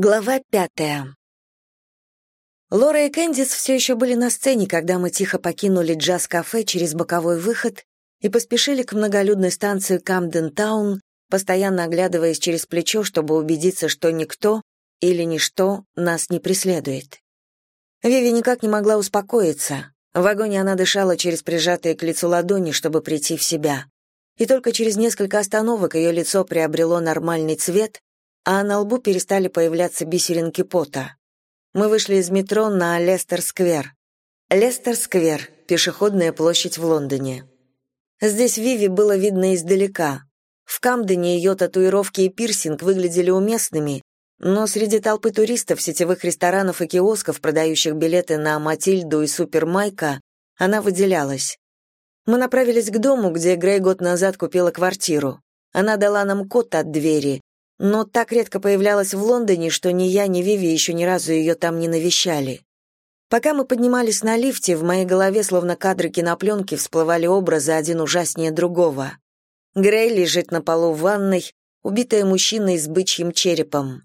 Глава пятая. Лора и Кэндис все еще были на сцене, когда мы тихо покинули джаз-кафе через боковой выход и поспешили к многолюдной станции Камден-таун, постоянно оглядываясь через плечо, чтобы убедиться, что никто или ничто нас не преследует. Виви никак не могла успокоиться. В вагоне она дышала через прижатые к лицу ладони, чтобы прийти в себя. И только через несколько остановок ее лицо приобрело нормальный цвет, а на лбу перестали появляться бисеринки пота. Мы вышли из метро на Лестер-сквер. Лестер-сквер — пешеходная площадь в Лондоне. Здесь Виви было видно издалека. В Камдене ее татуировки и пирсинг выглядели уместными, но среди толпы туристов, сетевых ресторанов и киосков, продающих билеты на Матильду и Супер Майка, она выделялась. Мы направились к дому, где Грей год назад купила квартиру. Она дала нам код от двери, но так редко появлялась в Лондоне, что ни я, ни Виви еще ни разу ее там не навещали. Пока мы поднимались на лифте, в моей голове, словно кадры кинопленки, всплывали образы один ужаснее другого. Грей лежит на полу в ванной, убитая мужчиной с бычьим черепом.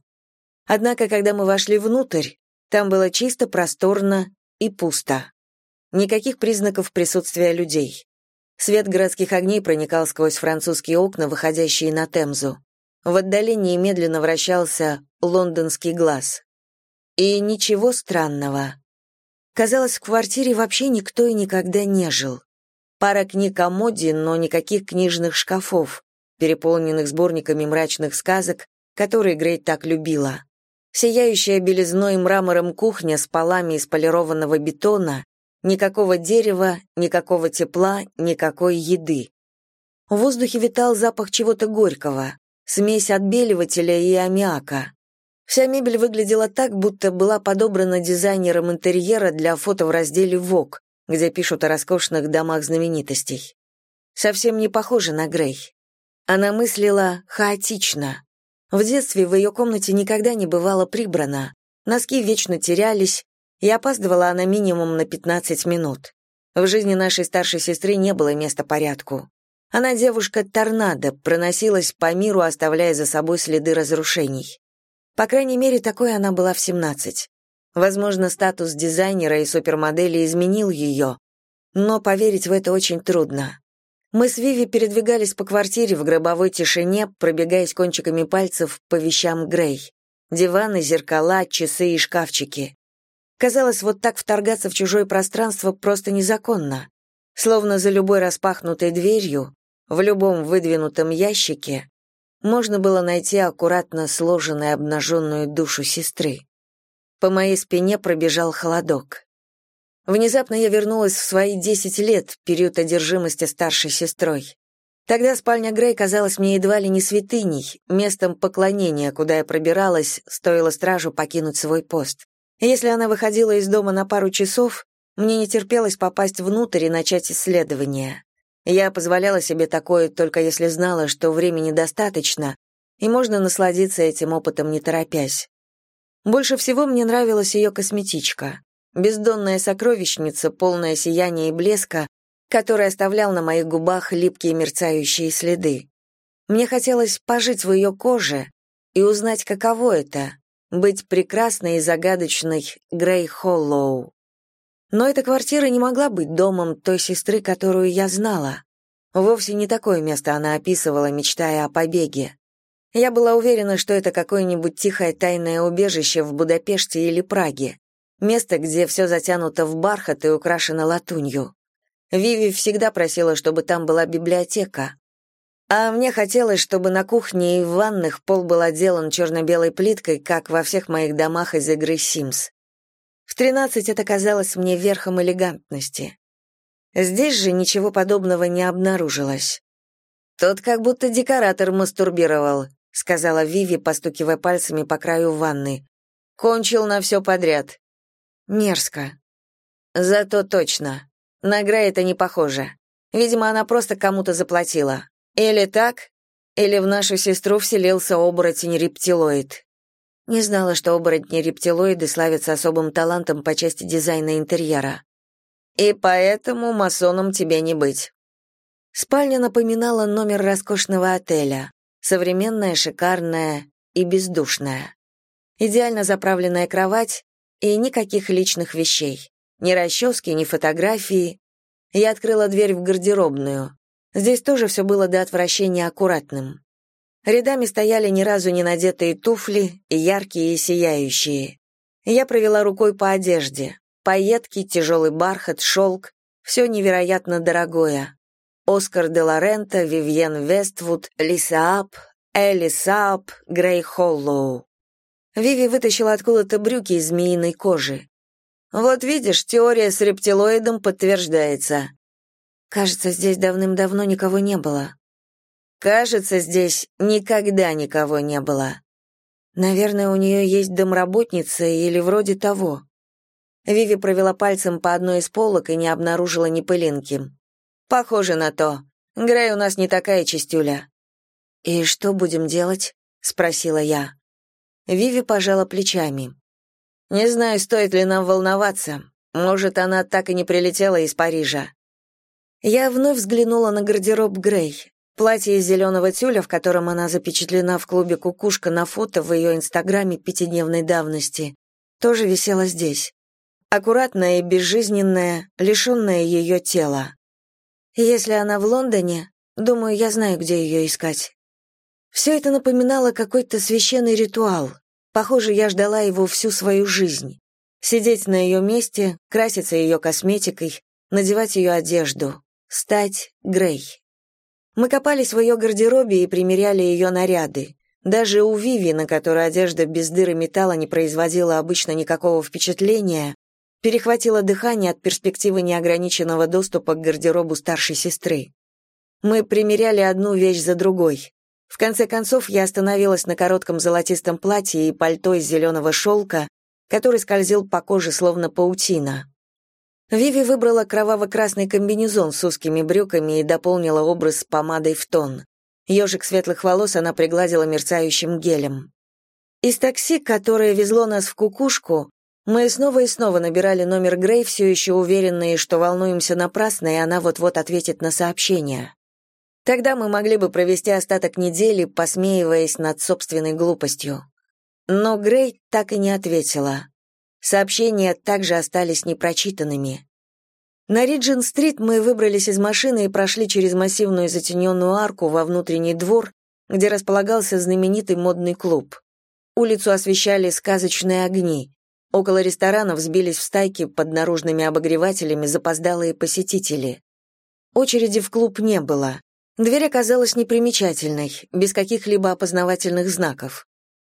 Однако, когда мы вошли внутрь, там было чисто, просторно и пусто. Никаких признаков присутствия людей. Свет городских огней проникал сквозь французские окна, выходящие на Темзу. В отдалении медленно вращался лондонский глаз. И ничего странного. Казалось, в квартире вообще никто и никогда не жил. Пара книг о моде, но никаких книжных шкафов, переполненных сборниками мрачных сказок, которые Грей так любила. Сияющая белизной мрамором кухня с полами из полированного бетона, никакого дерева, никакого тепла, никакой еды. В воздухе витал запах чего-то горького смесь отбеливателя и аммиака. Вся мебель выглядела так, будто была подобрана дизайнером интерьера для фото в разделе Vogue, где пишут о роскошных домах знаменитостей. Совсем не похоже на Грей. Она мыслила хаотично. В детстве в ее комнате никогда не бывало прибрано, носки вечно терялись, и опаздывала она минимум на 15 минут. В жизни нашей старшей сестры не было места порядку. Она девушка-торнадо, проносилась по миру, оставляя за собой следы разрушений. По крайней мере, такой она была в 17. Возможно, статус дизайнера и супермодели изменил ее, но поверить в это очень трудно. Мы с Виви передвигались по квартире в гробовой тишине, пробегаясь кончиками пальцев по вещам Грей. Диваны, зеркала, часы и шкафчики. Казалось, вот так вторгаться в чужое пространство просто незаконно. Словно за любой распахнутой дверью в любом выдвинутом ящике можно было найти аккуратно сложенную обнаженную душу сестры. По моей спине пробежал холодок. Внезапно я вернулась в свои десять лет, период одержимости старшей сестрой. Тогда спальня Грей казалась мне едва ли не святыней, местом поклонения, куда я пробиралась, стоило стражу покинуть свой пост. если она выходила из дома на пару часов, мне не терпелось попасть внутрь и начать исследование. Я позволяла себе такое только если знала, что времени достаточно, и можно насладиться этим опытом не торопясь. Больше всего мне нравилась ее косметичка. Бездонная сокровищница, полная сияния и блеска, который оставлял на моих губах липкие мерцающие следы. Мне хотелось пожить в ее коже и узнать, каково это — быть прекрасной и загадочной Грей Холлоу. Но эта квартира не могла быть домом той сестры, которую я знала. Вовсе не такое место она описывала, мечтая о побеге. Я была уверена, что это какое-нибудь тихое тайное убежище в Будапеште или Праге. Место, где все затянуто в бархат и украшено латунью. Виви всегда просила, чтобы там была библиотека. А мне хотелось, чтобы на кухне и в ванных пол был отделан черно-белой плиткой, как во всех моих домах из игры Sims. В тринадцать это казалось мне верхом элегантности. Здесь же ничего подобного не обнаружилось. «Тот как будто декоратор мастурбировал», — сказала Виви, постукивая пальцами по краю ванны. «Кончил на все подряд». «Мерзко». «Зато точно. На Грей это не похоже. Видимо, она просто кому-то заплатила. Или так, или в нашу сестру вселился оборотень-рептилоид. Не знала, что оборотни-рептилоиды славятся особым талантом по части дизайна интерьера. И поэтому масоном тебе не быть. Спальня напоминала номер роскошного отеля. Современная, шикарная и бездушная. идеально заправленная кровать и никаких личных вещей. Ни расчески, ни фотографии. Я открыла дверь в гардеробную. Здесь тоже все было до отвращения аккуратным. Рядами стояли ни разу не надетые туфли, яркие и сияющие. Я провела рукой по одежде. Пайетки, тяжелый бархат, шелк — все невероятно дорогое. Оскар де Лоренто, Вивьен Вествуд, Лиса Ап, Элли Саап, Грей Холлоу. Виви вытащила откуда-то брюки из змеиной кожи. «Вот видишь, теория с рептилоидом подтверждается». «Кажется, здесь давным-давно никого не было». «Кажется, здесь никогда никого не было». «Наверное, у нее есть домработница или вроде того». Виви провела пальцем по одной из полок и не обнаружила ни пылинки. «Похоже на то. Грей у нас не такая чистюля». «И что будем делать?» — спросила я. Виви пожала плечами. «Не знаю, стоит ли нам волноваться. Может, она так и не прилетела из Парижа». Я вновь взглянула на гардероб Грей. Платье из зеленого тюля, в котором она запечатлена в клубе «Кукушка» на фото в ее инстаграме пятидневной давности, тоже висело здесь. Аккуратное и безжизненное, лишенное ее тела. Если она в Лондоне, думаю, я знаю, где ее искать. Все это напоминало какой-то священный ритуал. Похоже, я ждала его всю свою жизнь. Сидеть на ее месте, краситься ее косметикой, надевать ее одежду, стать Грей. Мы копались в ее гардеробе и примеряли ее наряды. Даже у Виви, на которой одежда без дыры металла не производила обычно никакого впечатления, перехватило дыхание от перспективы неограниченного доступа к гардеробу старшей сестры. Мы примеряли одну вещь за другой. В конце концов, я остановилась на коротком золотистом платье и пальто из зеленого шелка, который скользил по коже словно паутина. Виви выбрала кроваво-красный комбинезон с узкими брюками и дополнила образ помадой в тон. Ежик светлых волос она пригладила мерцающим гелем. Из такси, которое везло нас в кукушку, мы снова и снова набирали номер Грей, все еще уверенные, что волнуемся напрасно, и она вот-вот ответит на сообщение. Тогда мы могли бы провести остаток недели, посмеиваясь над собственной глупостью. Но Грей так и не ответила. Сообщения также остались непрочитанными. На Риджин-стрит мы выбрались из машины и прошли через массивную затененную арку во внутренний двор, где располагался знаменитый модный клуб. Улицу освещали сказочные огни. Около ресторанов сбились в стайки под наружными обогревателями запоздалые посетители. Очереди в клуб не было. Дверь оказалась непримечательной, без каких-либо опознавательных знаков.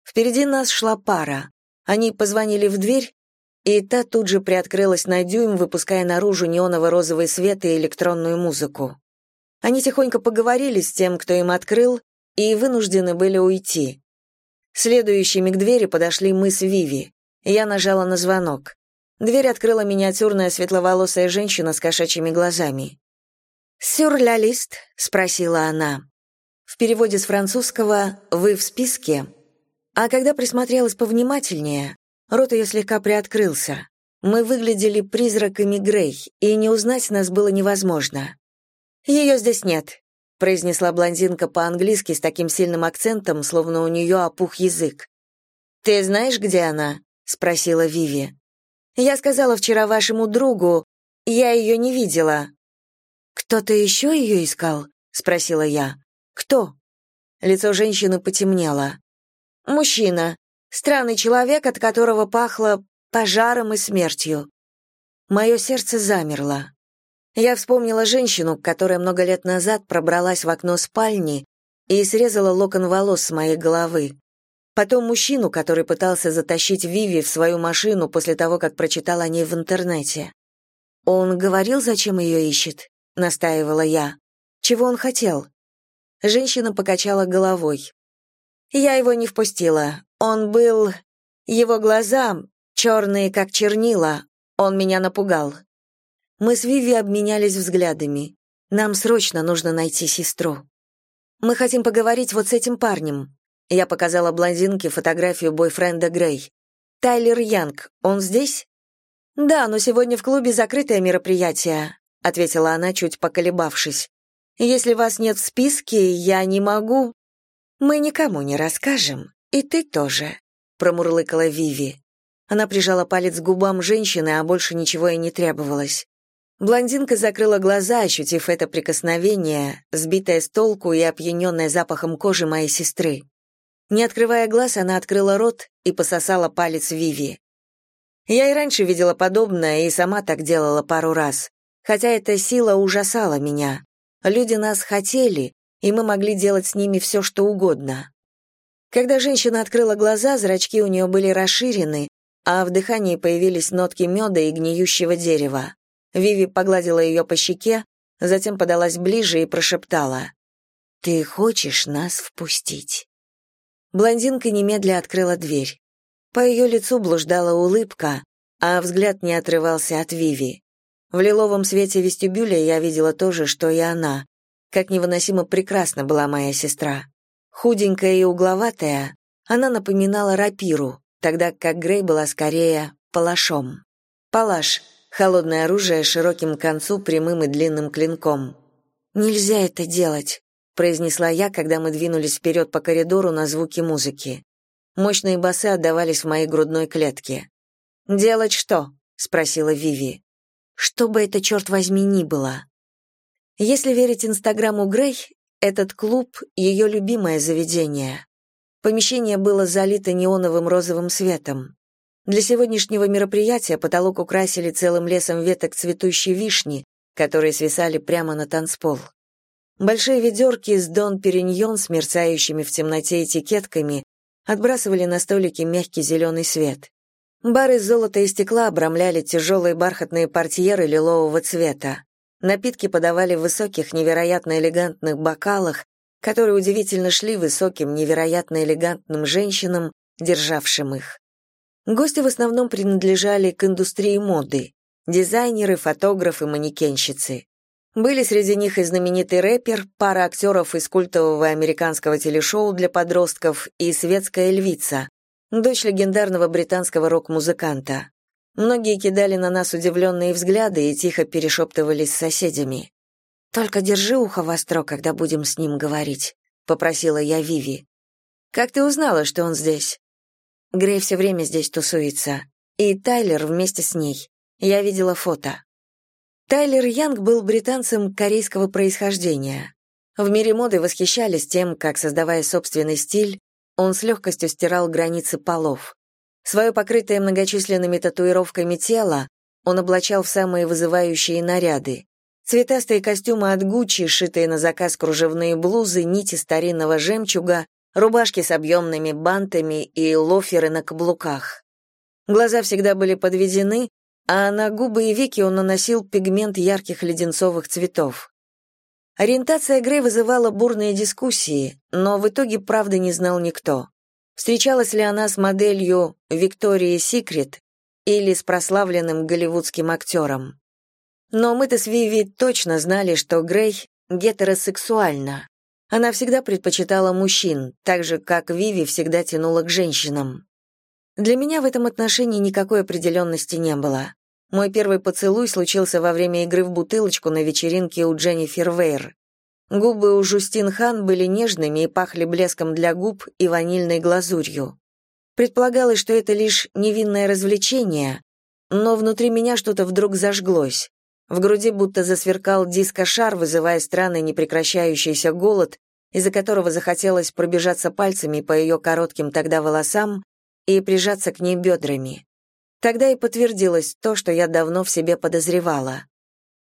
Впереди нас шла пара. Они позвонили в дверь, и та тут же приоткрылась на дюйм, выпуская наружу неоново-розовый свет и электронную музыку. Они тихонько поговорили с тем, кто им открыл, и вынуждены были уйти. Следующими к двери подошли мы с Виви. Я нажала на звонок. Дверь открыла миниатюрная светловолосая женщина с кошачьими глазами. «Сюрреалист?» — спросила она. В переводе с французского «вы в списке». А когда присмотрелась повнимательнее, рот ее слегка приоткрылся. Мы выглядели призраками Грей, и не узнать нас было невозможно. «Ее здесь нет», — произнесла блондинка по-английски с таким сильным акцентом, словно у нее опух язык. «Ты знаешь, где она?» — спросила Виви. «Я сказала вчера вашему другу, я ее не видела, «Кто-то еще ее искал?» — спросила я. «Кто?» Лицо женщины потемнело. «Мужчина. Странный человек, от которого пахло пожаром и смертью». Мое сердце замерло. Я вспомнила женщину, которая много лет назад пробралась в окно спальни и срезала локон волос с моей головы. Потом мужчину, который пытался затащить Виви в свою машину после того, как прочитал о ней в интернете. Он говорил, зачем ее ищет? — настаивала я. «Чего он хотел?» Женщина покачала головой. «Я его не впустила. Он был... Его глаза черные, как чернила. Он меня напугал». Мы с Виви обменялись взглядами. Нам срочно нужно найти сестру. Мы хотим поговорить вот с этим парнем. Я показала блондинке фотографию бойфренда Грей. Тайлер Янг, он здесь? Да, но сегодня в клубе закрытое мероприятие ответила она, чуть поколебавшись. Если вас нет в списке, я не могу. Мы никому не расскажем, и ты тоже. промурлыкала Виви. Она прижала палец к губам женщины, а больше ничего и не требовалось. Блондинка закрыла глаза, ощутив это прикосновение, сбитая с толку и опьяненная запахом кожи моей сестры. Не открывая глаз, она открыла рот и пососала палец Виви. Я и раньше видела подобное и сама так делала пару раз. Хотя эта сила ужасала меня. Люди нас хотели, и мы могли делать с ними все, что угодно. Когда женщина открыла глаза, зрачки у нее были расширены, а в дыхании появились нотки меда и гниющего дерева. Виви погладила ее по щеке, затем подалась ближе и прошептала. «Ты хочешь нас впустить?» Блондинка немедля открыла дверь. По ее лицу блуждала улыбка, а взгляд не отрывался от Виви. В лиловом свете вестибюля я видела то же, что и она. Как невыносимо прекрасна была моя сестра. Худенькая и угловатая, она напоминала рапиру, тогда как Грей была скорее палашом. Палаш — холодное оружие с широким концу прямым и длинным клинком. «Нельзя это делать», — произнесла я, когда мы двинулись вперед по коридору на звуки музыки. Мощные басы отдавались в моей грудной клетке. «Делать что?» — спросила Виви. «Что бы это, черт возьми, ни было». Если верить Инстаграму Грей, этот клуб — ее любимое заведение. Помещение было залито неоновым розовым светом. Для сегодняшнего мероприятия потолок украсили целым лесом веток цветущей вишни, которые свисали прямо на танцпол. Большие ведерки с Дон Периньон с мерцающими в темноте этикетками отбрасывали на столики мягкий зеленый свет. Бары золота и стекла обрамляли тяжелые бархатные портьеры лилового цвета. Напитки подавали в высоких, невероятно элегантных бокалах, которые удивительно шли высоким, невероятно элегантным женщинам, державшим их. Гости в основном принадлежали к индустрии моды. Дизайнеры, фотографы, манекенщицы. Были среди них и знаменитый рэпер, пара актеров из культового американского телешоу для подростков и светская львица, дочь легендарного британского рок-музыканта. Многие кидали на нас удивленные взгляды и тихо перешептывались с соседями. «Только держи ухо востро, когда будем с ним говорить», — попросила я Виви. «Как ты узнала, что он здесь?» Грей все время здесь тусуется. И Тайлер вместе с ней. Я видела фото. Тайлер Янг был британцем корейского происхождения. В мире моды восхищались тем, как, создавая собственный стиль, он с легкостью стирал границы полов. Свое покрытое многочисленными татуировками тело он облачал в самые вызывающие наряды. Цветастые костюмы от Гуччи, шитые на заказ кружевные блузы, нити старинного жемчуга, рубашки с объемными бантами и лоферы на каблуках. Глаза всегда были подведены, а на губы и веки он наносил пигмент ярких леденцовых цветов. Ориентация Грей вызывала бурные дискуссии, но в итоге правды не знал никто. Встречалась ли она с моделью Виктории Секрет или с прославленным голливудским актером. Но мы-то с Виви точно знали, что Грей гетеросексуальна. Она всегда предпочитала мужчин, так же, как Виви всегда тянула к женщинам. Для меня в этом отношении никакой определенности не было. Мой первый поцелуй случился во время игры в бутылочку на вечеринке у Дженнифер Вейр. Губы у Жустин Хан были нежными и пахли блеском для губ и ванильной глазурью. Предполагалось, что это лишь невинное развлечение, но внутри меня что-то вдруг зажглось. В груди будто засверкал дискошар, вызывая странный непрекращающийся голод, из-за которого захотелось пробежаться пальцами по ее коротким тогда волосам и прижаться к ней бедрами. Тогда и подтвердилось то, что я давно в себе подозревала.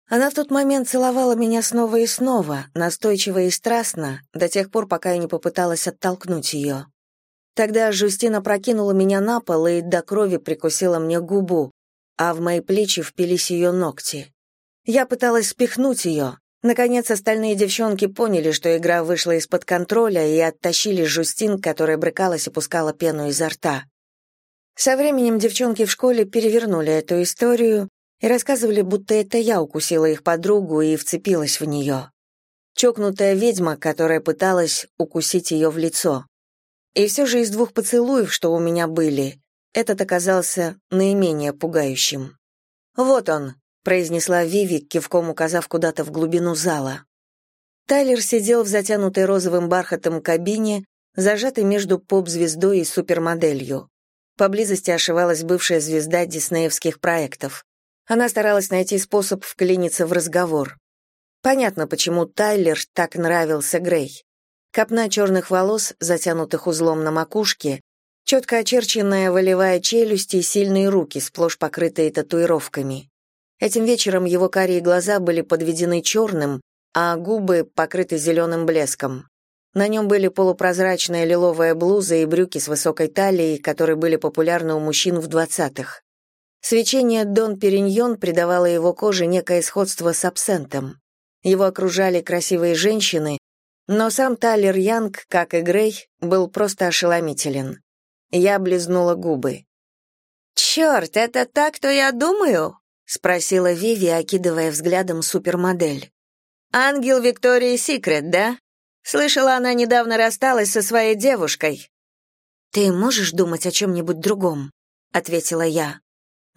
Она в тот момент целовала меня снова и снова, настойчиво и страстно, до тех пор, пока я не попыталась оттолкнуть ее. Тогда Жустина прокинула меня на пол и до крови прикусила мне губу, а в мои плечи впились ее ногти. Я пыталась спихнуть ее. Наконец, остальные девчонки поняли, что игра вышла из-под контроля и оттащили Жустин, которая брыкалась и пускала пену изо рта. Со временем девчонки в школе перевернули эту историю и рассказывали, будто это я укусила их подругу и вцепилась в нее. Чокнутая ведьма, которая пыталась укусить ее в лицо. И все же из двух поцелуев, что у меня были, этот оказался наименее пугающим. «Вот он», произнесла Виви, кивком указав куда-то в глубину зала. Тайлер сидел в затянутой розовым бархатом кабине, зажатый между поп-звездой и супермоделью. Поблизости ошивалась бывшая звезда диснеевских проектов. Она старалась найти способ вклиниться в разговор. Понятно, почему Тайлер так нравился Грей. Копна черных волос, затянутых узлом на макушке, четко очерченная волевая челюсть и сильные руки, сплошь покрытые татуировками. Этим вечером его карие глаза были подведены черным, а губы покрыты зеленым блеском. На нем были полупрозрачная лиловая блуза и брюки с высокой талией, которые были популярны у мужчин в двадцатых. Свечение Дон Периньон придавало его коже некое сходство с абсентом. Его окружали красивые женщины, но сам Тайлер Янг, как и Грей, был просто ошеломителен. Я облизнула губы. «Черт, это так, кто я думаю?» — спросила Виви, окидывая взглядом супермодель. «Ангел Виктории Секрет, да? Слышала, она недавно рассталась со своей девушкой». «Ты можешь думать о чем-нибудь другом?» — ответила я.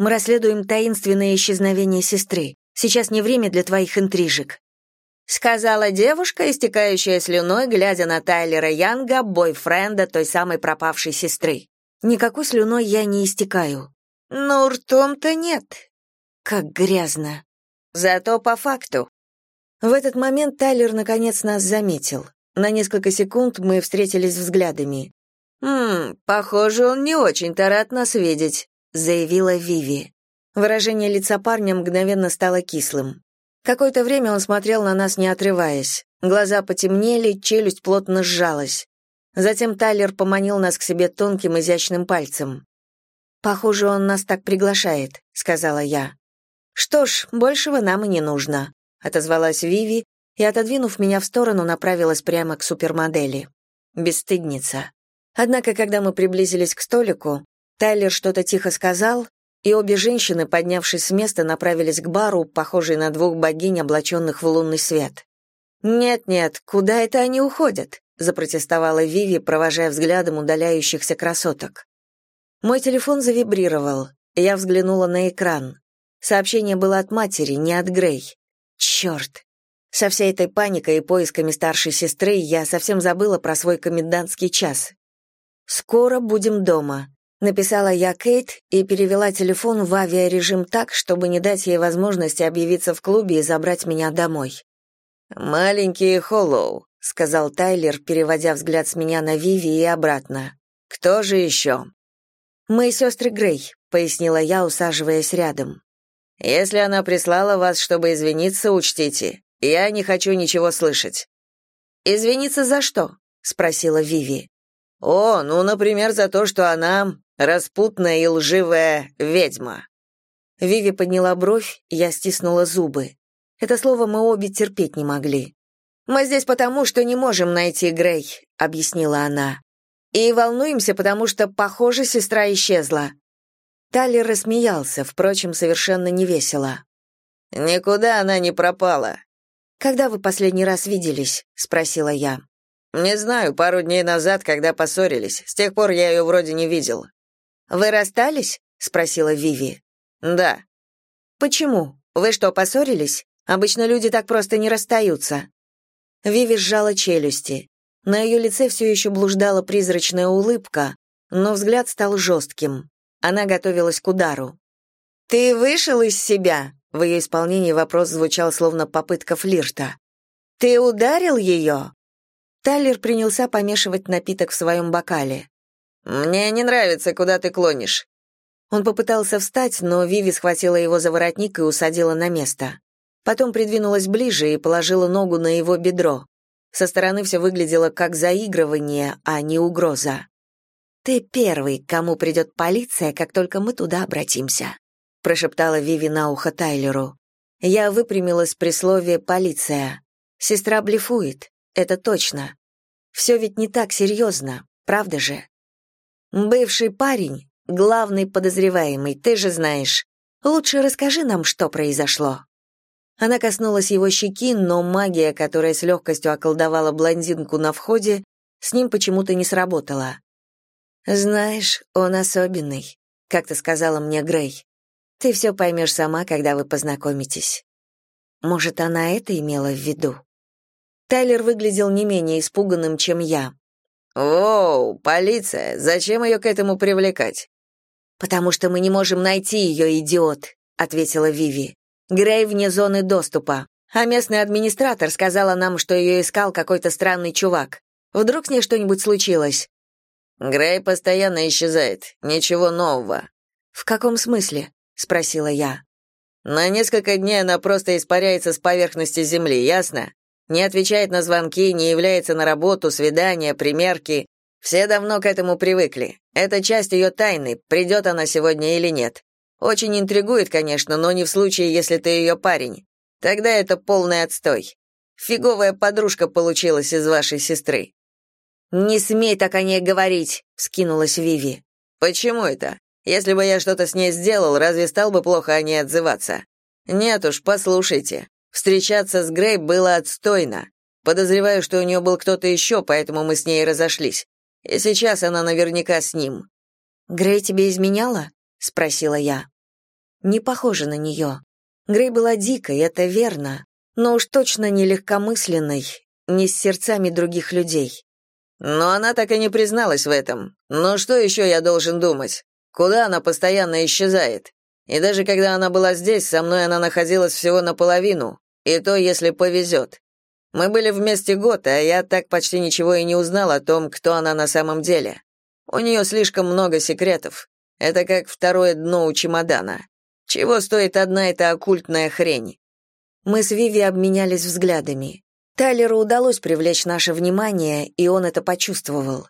«Мы расследуем таинственное исчезновение сестры. Сейчас не время для твоих интрижек». Сказала девушка, истекающая слюной, глядя на Тайлера Янга, бойфренда той самой пропавшей сестры. Никакой слюной я не истекаю. Ну, ртом-то нет. Как грязно. Зато по факту. В этот момент Тайлер наконец нас заметил. На несколько секунд мы встретились взглядами. «Хм, похоже, он не очень-то рад нас видеть», — заявила Виви. Выражение лица парня мгновенно стало кислым. Какое-то время он смотрел на нас, не отрываясь. Глаза потемнели, челюсть плотно сжалась. Затем Тайлер поманил нас к себе тонким изящным пальцем. «Похоже, он нас так приглашает», — сказала я. «Что ж, большего нам и не нужно», — отозвалась Виви и, отодвинув меня в сторону, направилась прямо к супермодели. Бесстыдница. Однако, когда мы приблизились к столику, Тайлер что-то тихо сказал, и обе женщины, поднявшись с места, направились к бару, похожей на двух богинь, облаченных в лунный свет. «Нет-нет, куда это они уходят?» — запротестовала Виви, провожая взглядом удаляющихся красоток. Мой телефон завибрировал. Я взглянула на экран. Сообщение было от матери, не от Грей. Черт! Со всей этой паникой и поисками старшей сестры я совсем забыла про свой комендантский час. «Скоро будем дома», Написала я Кейт и перевела телефон в авиарежим так, чтобы не дать ей возможности объявиться в клубе и забрать меня домой. «Маленький Холлоу», — сказал Тайлер, переводя взгляд с меня на Виви и обратно. «Кто же еще?» «Мы сестры Грей», — пояснила я, усаживаясь рядом. «Если она прислала вас, чтобы извиниться, учтите. Я не хочу ничего слышать». «Извиниться за что?» — спросила Виви. «О, ну, например, за то, что она распутная и лживая ведьма». Виви подняла бровь, я стиснула зубы. Это слово мы обе терпеть не могли. «Мы здесь потому, что не можем найти Грей», — объяснила она. «И волнуемся, потому что, похоже, сестра исчезла». Талер рассмеялся, впрочем, совершенно невесело. «Никуда она не пропала». «Когда вы последний раз виделись?» — спросила я. «Не знаю, пару дней назад, когда поссорились. С тех пор я ее вроде не видел». «Вы расстались?» — спросила Виви. «Да». «Почему? Вы что, поссорились? Обычно люди так просто не расстаются». Виви сжала челюсти. На ее лице все еще блуждала призрачная улыбка, но взгляд стал жестким. Она готовилась к удару. «Ты вышел из себя?» В ее исполнении вопрос звучал словно попытка флирта. «Ты ударил ее?» Тайлер принялся помешивать напиток в своем бокале. «Мне не нравится, куда ты клонишь». Он попытался встать, но Виви схватила его за воротник и усадила на место. Потом придвинулась ближе и положила ногу на его бедро. Со стороны все выглядело как заигрывание, а не угроза. «Ты первый, кому придет полиция, как только мы туда обратимся», прошептала Виви на ухо Тайлеру. Я выпрямилась при слове «полиция». Сестра блефует. Это точно. Все ведь не так серьезно, правда же? Бывший парень, главный подозреваемый, ты же знаешь. Лучше расскажи нам, что произошло. Она коснулась его щеки, но магия, которая с легкостью околдовала блондинку на входе, с ним почему-то не сработала. «Знаешь, он особенный», — как-то сказала мне Грей. «Ты все поймешь сама, когда вы познакомитесь». Может, она это имела в виду? Тайлер выглядел не менее испуганным, чем я. «Воу, полиция! Зачем ее к этому привлекать?» «Потому что мы не можем найти ее, идиот», — ответила Виви. «Грей вне зоны доступа. А местный администратор сказала нам, что ее искал какой-то странный чувак. Вдруг с ней что-нибудь случилось?» «Грей постоянно исчезает. Ничего нового». «В каком смысле?» — спросила я. «На несколько дней она просто испаряется с поверхности Земли, ясно? Не отвечает на звонки, не является на работу, свидания, примерки. Все давно к этому привыкли. Это часть ее тайны, придет она сегодня или нет. Очень интригует, конечно, но не в случае, если ты ее парень. Тогда это полный отстой. Фиговая подружка получилась из вашей сестры». «Не смей так о ней говорить», — скинулась Виви. «Почему это? Если бы я что-то с ней сделал, разве стал бы плохо о ней отзываться? Нет уж, послушайте. Встречаться с Грей было отстойно. Подозреваю, что у нее был кто-то еще, поэтому мы с ней разошлись. И сейчас она наверняка с ним. «Грей тебе изменяла?» — спросила я. Не похоже на нее. Грей была дикой, это верно, но уж точно не легкомысленной, не с сердцами других людей. Но она так и не призналась в этом. Но что еще я должен думать? Куда она постоянно исчезает? И даже когда она была здесь, со мной она находилась всего наполовину, и то, если повезет. Мы были вместе год, а я так почти ничего и не узнал о том, кто она на самом деле. У нее слишком много секретов. Это как второе дно у чемодана. Чего стоит одна эта оккультная хрень? Мы с Виви обменялись взглядами. Тайлеру удалось привлечь наше внимание, и он это почувствовал.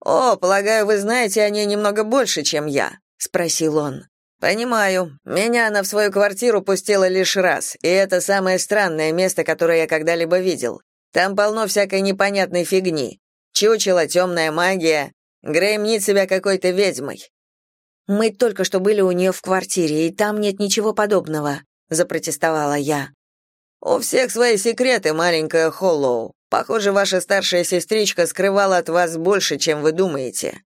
«О, полагаю, вы знаете о ней немного больше, чем я», — спросил он. «Понимаю. Меня она в свою квартиру пустила лишь раз, и это самое странное место, которое я когда-либо видел. Там полно всякой непонятной фигни. Чучело, темная магия. Грей мнит себя какой-то ведьмой». «Мы только что были у нее в квартире, и там нет ничего подобного», — запротестовала я. «У всех свои секреты, маленькая Холлоу. Похоже, ваша старшая сестричка скрывала от вас больше, чем вы думаете».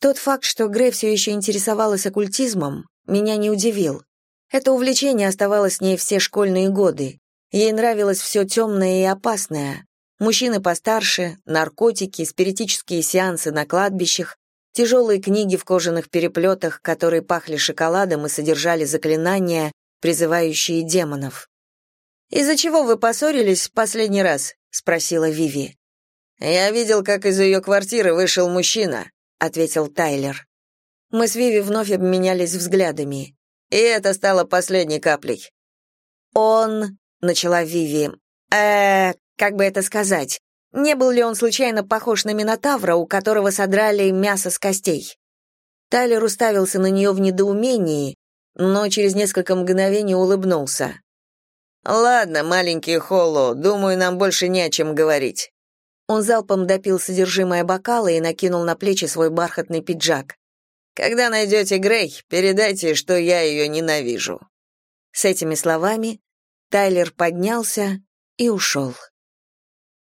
Тот факт, что Грей все еще интересовалась оккультизмом, меня не удивил. Это увлечение оставалось с ней все школьные годы. Ей нравилось все темное и опасное. Мужчины постарше, наркотики, спиритические сеансы на кладбищах, тяжелые книги в кожаных переплетах, которые пахли шоколадом и содержали заклинания, призывающие демонов. «Из-за чего вы поссорились последний раз?» — спросила Виви. «Я видел, как из ее квартиры вышел мужчина», — ответил Тайлер. Мы с Виви вновь обменялись взглядами. И это стало последней каплей. «Он...» — начала Виви. э как бы это сказать? Не был ли он случайно похож на Минотавра, у которого содрали мясо с костей?» Тайлер уставился на нее в недоумении, но через несколько мгновений улыбнулся. «Ладно, маленький Холло, думаю, нам больше не о чем говорить». Он залпом допил содержимое бокала и накинул на плечи свой бархатный пиджак. Когда найдете Грей, передайте, что я ее ненавижу». С этими словами Тайлер поднялся и ушел.